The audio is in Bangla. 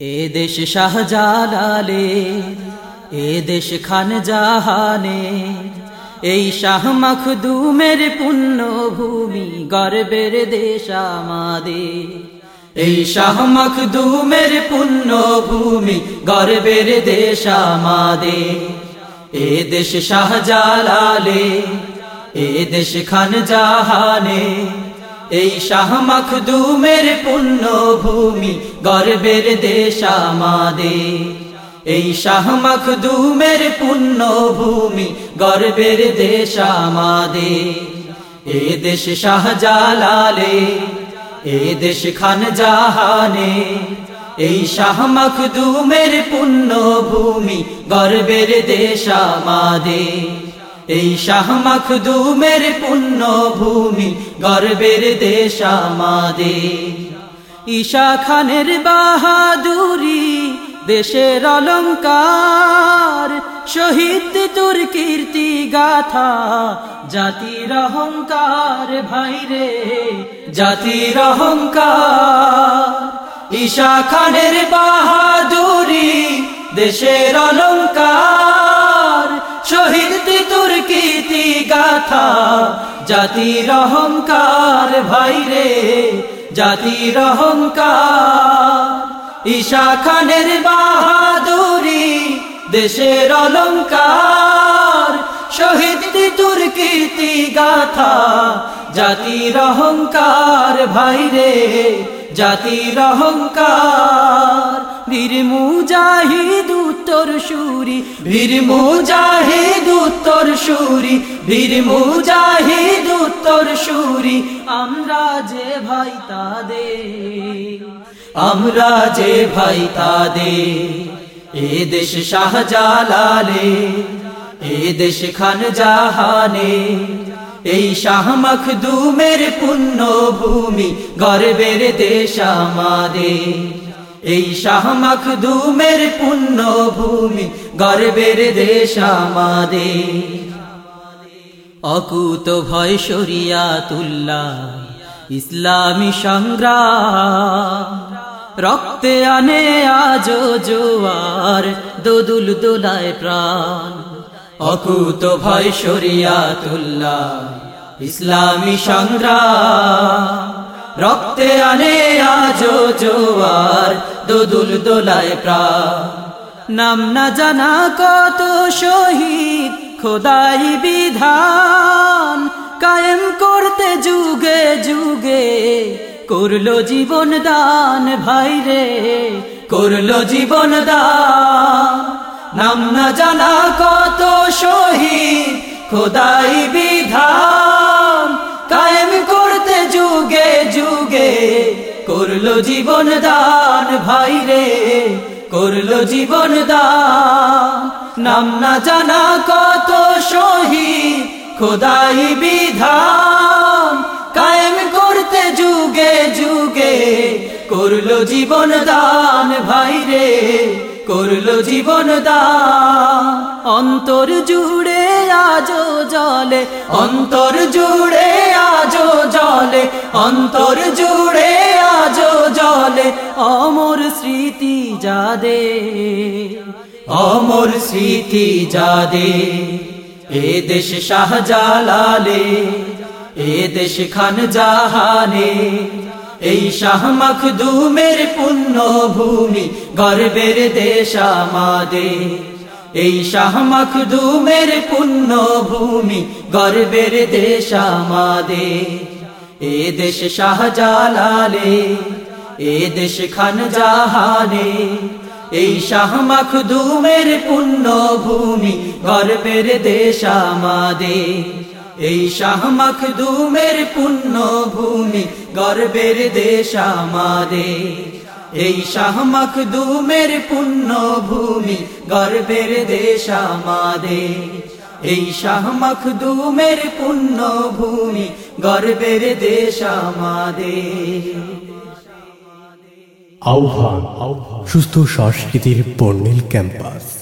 এ দেশ শাহজালালে, এ দেশ খান জাহানে এই শাহ মখদুমের পুণ্য ভূমি গর্বের দেশ আমাদের। এই শাহ মখদুমের পুণ্য ভূমি গর্বের দেশ আমাদের। এ দেশ শাহজালালে, এ দেশ খান জাহানে এই শাহ মখদুমের পুণ্য ভূমি গর্বের দেশ আমাদের। এই শাহ মখদুমের পুণ্য ভূমি গর্বের দেশ আমাদের। এ দেশ শাহজালালে, এ দেশ খান জাহানে এই শাহ মখদুমের পুণ্য ভূমি গর্বের দেশ আমাদের। এই শাহ মখদুমের পুণ্য ভূমি গর্বের দেশ আমাদের। ঈশা খানের বাহাদুরি, দেশের অলঙ্কার, শহীদ তোর কীর্তি গাথা জাতির অহংকার, ভাইরে, জাতির অহংকার। ঈশা খানের বাহাদুরি, দেশের অলঙ্কার শহীদ তোর কীর্তি গাথা। জাতির অহংকার ভাইরে জাতির অহংকার ঈশা খানের বাহাদুরি দেশের অলঙ্কার শহীদ তোর কীর্তি গাথা জাতির অহংকার ভাইরে জাতির অহংকার বীর মুজাহিদ উত্তর সুরি, বীর মুজাহিদ উত্তর সুরি, বীর মুজাহিদ উত্তর সুরি। আমরা যে ভাই তাদের, আমরা যে ভাই তাদের। এ দেশ শাহজালালে, এ দেশ খান জাহানে এই শাহ মখদুমের পুণ্য ভূমি গর্বের দেশ আমাদের। এই শাহ মখদুমের পুণ্য ভূমি গর্বের দেশ আমাদের। অকুত ভয় শরিয়া তুল্লা ইসলামী সংগ্রাম। রক্তে আনে আজ জোয়ার, দোদুল দোলায় প্রাণ। অকুত ভয় শরিয়া তুল্লা ইসলামী সংগ্রাম। রক্তে আনে আজ জোয়ার, দোদুল দোলায় প্রাণ। নাম না জানা কত শহীদ, খোদাই বিধান। কায়েম করতে যুগে যুগে করল জীবন দান, ভাই রে, করল জীবন দান। নাম না জানা কত শহীদ, খোদাই বিধান। যুগে করল জীবন দান, ভাই রে, করল জীবন দান। নাম না জানা কত শহীদ, খোদাই বিধান। কায়েম করতে যুগে যুগে করল জীবন দান, ভাই রে, করল জীবন দান। অন্তর জুড়ে আজো জলে অন্তর জুড়ে আজো অন্তর জুড়ে আজো জলে অমর স্মৃতি যাদে অমর স্মৃতি যাদে এ দেশ শাহজালালে, এ দেশ খান জাহানে এই শাহ মখ মখদুমের পুণ্য ভূমি গর্বের দেশ আমাদের এই শাহ মখদুমের পুণ্য ভূমি গর্বের দেশ আমাদের এ দেশ শাহজালালে, এ দেশ খান জাহানে এই শাহ মখদুমের পুণ্য ভূমি গর্বের দেশ আমাদের এই শাহ মখদুমের পুণ্য ভূমি গর্বের দেশ আমাদের এই শাহ মখদুমের পুণ্য ভূমি গর্বের দেশ আমাদের এই শাহ মখদুমের পুণ্য ভূমি গর্বের দেশ আমাদের। আহ্বান। সুস্থ সংস্কৃতির বর্ণিল ক্যাম্পাস।